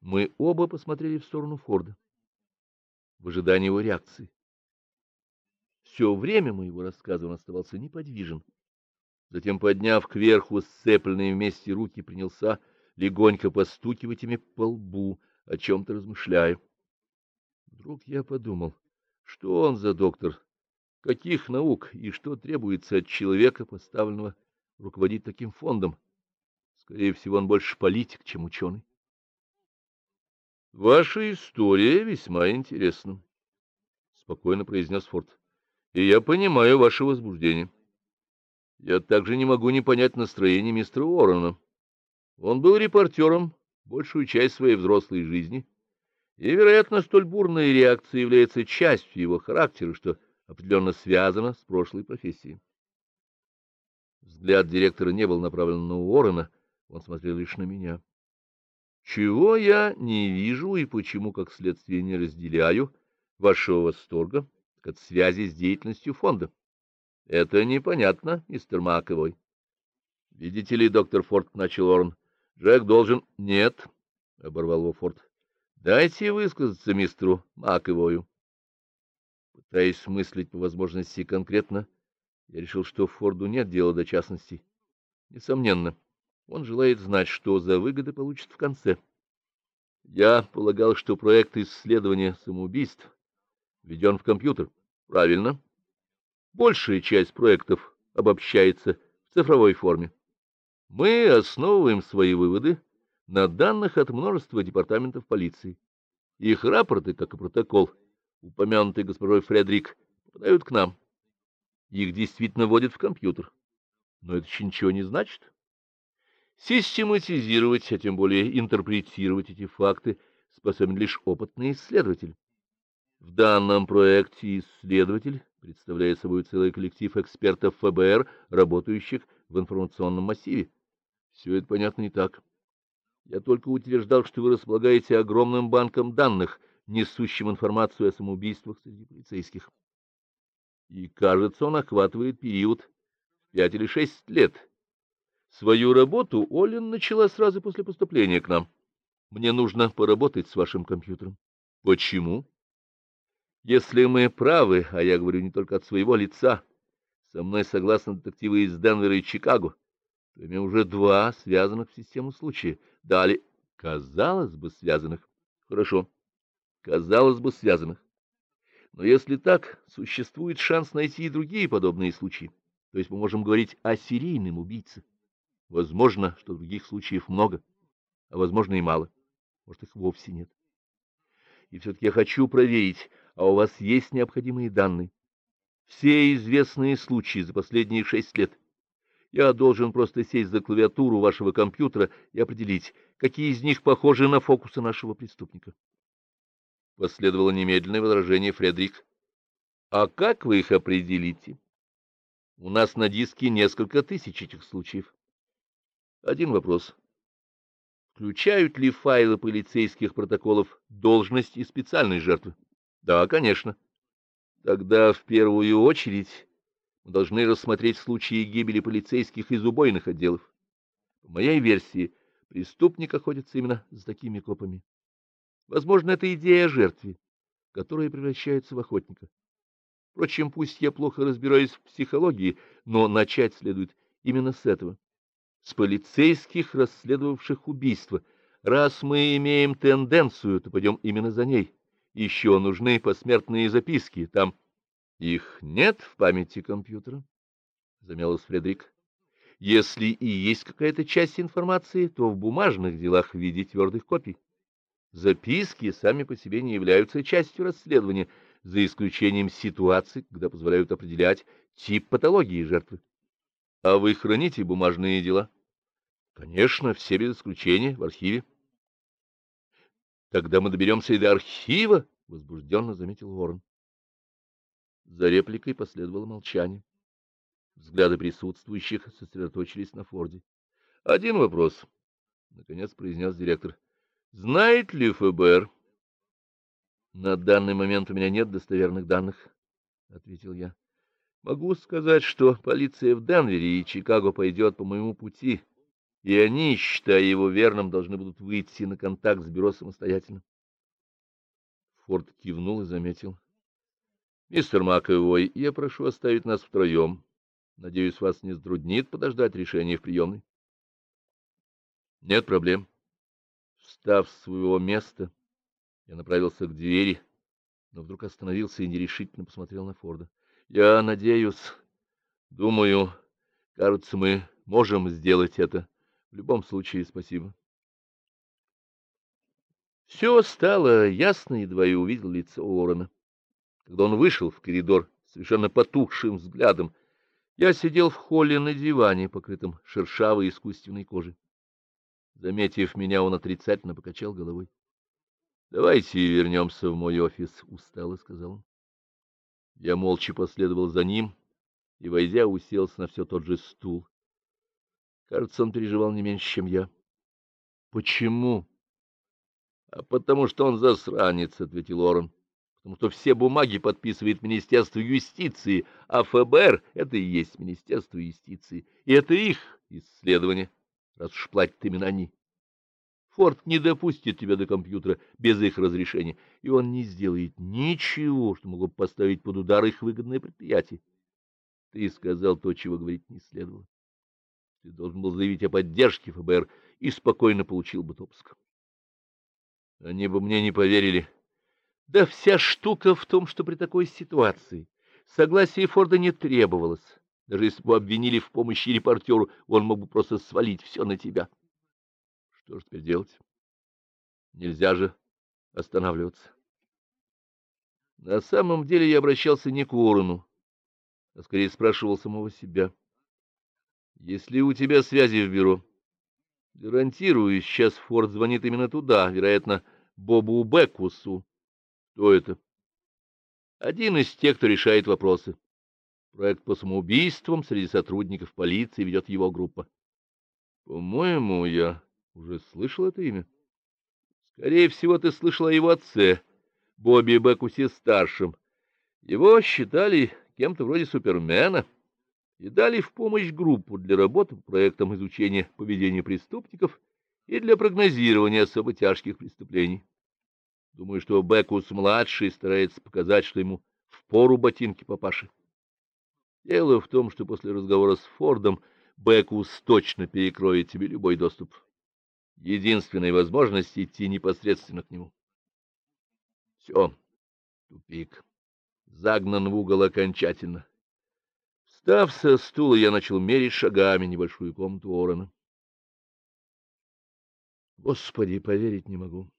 Мы оба посмотрели в сторону Форда, в ожидании его реакции. Все время моего рассказа он оставался неподвижен. Затем, подняв кверху сцепленные вместе руки, принялся легонько постукивать ими по лбу, о чем-то размышляя. Вдруг я подумал, что он за доктор, каких наук и что требуется от человека, поставленного руководить таким фондом. Скорее всего, он больше политик, чем ученый. — Ваша история весьма интересна, — спокойно произнес Форд. — И я понимаю ваше возбуждение. Я также не могу не понять настроение мистера Уоррена. Он был репортером большую часть своей взрослой жизни, и, вероятно, столь бурная реакция является частью его характера, что определенно связана с прошлой профессией. Взгляд директора не был направлен на Уоррена, он смотрел лишь на меня. Чего я не вижу и почему, как следствие, не разделяю вашего восторга от связи с деятельностью фонда? Это непонятно, мистер Маковой. Видите ли, доктор Форд, — начал Орн, — Джек должен... Нет, — оборвал его Форд. Дайте высказаться мистеру Маковою. Пытаясь мыслить по возможности конкретно, я решил, что Форду нет дела до частностей. Несомненно. Он желает знать, что за выгоды получит в конце. Я полагал, что проект исследования самоубийств введен в компьютер. Правильно. Большая часть проектов обобщается в цифровой форме. Мы основываем свои выводы на данных от множества департаментов полиции. Их рапорты, как и протокол, упомянутый госпожой Фредерик, попадают к нам. Их действительно вводят в компьютер. Но это еще ничего не значит. Систематизировать, а тем более интерпретировать эти факты способен лишь опытный исследователь. В данном проекте исследователь представляет собой целый коллектив экспертов ФБР, работающих в информационном массиве. Все это понятно не так. Я только утверждал, что вы располагаете огромным банком данных, несущим информацию о самоубийствах среди полицейских. И, кажется, он охватывает период пять или шесть лет Свою работу Олин начала сразу после поступления к нам. Мне нужно поработать с вашим компьютером. Почему? Если мы правы, а я говорю не только от своего лица, со мной согласны детективы из Денвера и Чикаго, то имею уже два связанных в систему случая. Далее, казалось бы, связанных. Хорошо, казалось бы, связанных. Но если так, существует шанс найти и другие подобные случаи. То есть мы можем говорить о серийном убийце. Возможно, что других случаев много, а возможно и мало. Может, их вовсе нет. И все-таки я хочу проверить, а у вас есть необходимые данные. Все известные случаи за последние шесть лет. Я должен просто сесть за клавиатуру вашего компьютера и определить, какие из них похожи на фокусы нашего преступника. Последовало немедленное возражение Фредерик. А как вы их определите? У нас на диске несколько тысяч этих случаев. Один вопрос. Включают ли файлы полицейских протоколов должность и специальной жертвы? Да, конечно. Тогда в первую очередь мы должны рассмотреть случаи гибели полицейских из убойных отделов. По моей версии, преступник охотится именно с такими копами. Возможно, это идея о жертве, которая превращается в охотника. Впрочем, пусть я плохо разбираюсь в психологии, но начать следует именно с этого с полицейских, расследовавших убийство. Раз мы имеем тенденцию, то пойдем именно за ней. Еще нужны посмертные записки. Там их нет в памяти компьютера, — замялась Фредерик. Если и есть какая-то часть информации, то в бумажных делах в виде твердых копий. Записки сами по себе не являются частью расследования, за исключением ситуаций, когда позволяют определять тип патологии жертвы. — А вы храните бумажные дела? — Конечно, все без исключения, в архиве. — Тогда мы доберемся и до архива, — возбужденно заметил Ворон. За репликой последовало молчание. Взгляды присутствующих сосредоточились на Форде. — Один вопрос, — наконец произнес директор. — Знает ли ФБР? — На данный момент у меня нет достоверных данных, — ответил я. Могу сказать, что полиция в Денвере и Чикаго пойдет по моему пути, и они, считая его верным, должны будут выйти на контакт с бюро самостоятельно. Форд кивнул и заметил. — Мистер Маковой, я прошу оставить нас втроем. Надеюсь, вас не затруднит подождать решения в приемной. — Нет проблем. Встав с своего места, я направился к двери, но вдруг остановился и нерешительно посмотрел на Форда. — Я надеюсь, думаю, кажется, мы можем сделать это. В любом случае, спасибо. Все стало ясно, едва я увидел лицо Уоррена. Когда он вышел в коридор совершенно потухшим взглядом, я сидел в холле на диване, покрытом шершавой искусственной кожей. Заметив меня, он отрицательно покачал головой. — Давайте вернемся в мой офис, — устало сказал он. Я молча последовал за ним и, войдя, уселся на все тот же стул. Кажется, он переживал не меньше, чем я. — Почему? — А потому что он засранец, — ответил Орен. — Потому что все бумаги подписывает Министерство юстиции, а ФБР — это и есть Министерство юстиции. И это их исследование, раз уж платят именно они. Форд не допустит тебя до компьютера без их разрешения, и он не сделает ничего, что могло бы поставить под удар их выгодное предприятие. Ты сказал то, чего говорить не следовало. Ты должен был заявить о поддержке ФБР и спокойно получил бы допуск. Они бы мне не поверили. Да вся штука в том, что при такой ситуации согласия Форда не требовалось. Даже если бы обвинили в помощи репортеру, он мог бы просто свалить все на тебя. Что же теперь делать? Нельзя же останавливаться. На самом деле я обращался не к Уоррену, а скорее спрашивал самого себя. Если у тебя связи в бюро, гарантирую, сейчас Форд звонит именно туда, вероятно, Бобу Бекусу. Кто это? Один из тех, кто решает вопросы. Проект по самоубийствам среди сотрудников полиции ведет его группа. По-моему, я уже слышал это имя. Скорее всего, ты слышал о его отце, Бобби Бекусе-старшем. Его считали кем-то вроде Супермена и дали в помощь группу для работы по проектам изучения поведения преступников и для прогнозирования особо тяжких преступлений. Думаю, что Бекус-младший старается показать, что ему впору ботинки папаши. Дело в том, что после разговора с Фордом Бекус точно перекроет тебе любой доступ. Единственная возможность — идти непосредственно к нему. Все, тупик. Загнан в угол окончательно. Встав со стула, я начал мерить шагами небольшую комнату Орена. Господи, поверить не могу.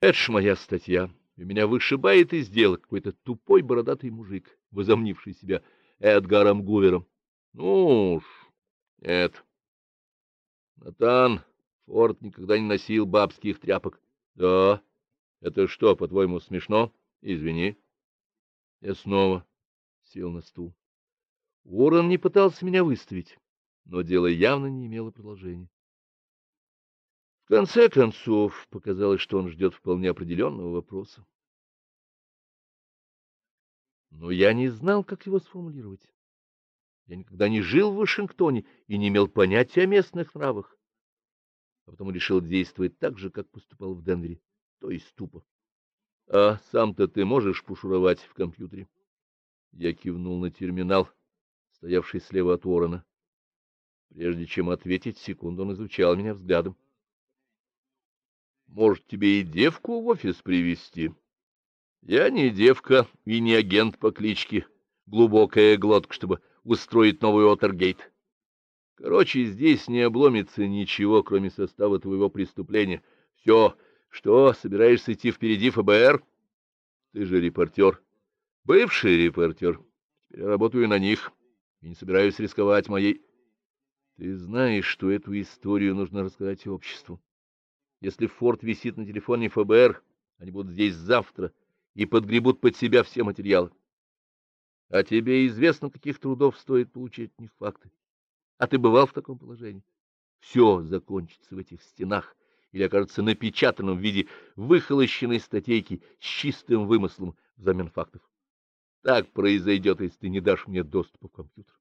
Это ж моя статья, и меня вышибает из дела какой-то тупой бородатый мужик, возомнивший себя Эдгаром Гувером. Ну уж, нет. Натан Форд никогда не носил бабских тряпок. Да, это что, по-твоему, смешно? Извини. Я снова сел на стул. Уоррен не пытался меня выставить, но дело явно не имело продолжения. В конце концов, показалось, что он ждет вполне определенного вопроса. Но я не знал, как его сформулировать. Я никогда не жил в Вашингтоне и не имел понятия о местных нравах, а потому решил действовать так же, как поступал в Денвере, то есть тупо. — А сам-то ты можешь пошуровать в компьютере? Я кивнул на терминал, стоявший слева от Уоррена. Прежде чем ответить, секунду он изучал меня взглядом. — Может, тебе и девку в офис привести? Я не девка и не агент по кличке Глубокая глотка, чтобы устроить новый Отергейт. Короче, здесь не обломится ничего, кроме состава твоего преступления. Все, что, собираешься идти впереди ФБР? Ты же репортер. Бывший репортер. Теперь я работаю на них и не собираюсь рисковать моей... Ты знаешь, что эту историю нужно рассказать обществу. Если Форд висит на телефоне ФБР, они будут здесь завтра и подгребут под себя все материалы. А тебе известно, каких трудов стоит получить от них факты. А ты бывал в таком положении? Все закончится в этих стенах или окажется напечатанным в виде выхолощенной статейки с чистым вымыслом взамен фактов. Так произойдет, если ты не дашь мне доступа к компьютеру.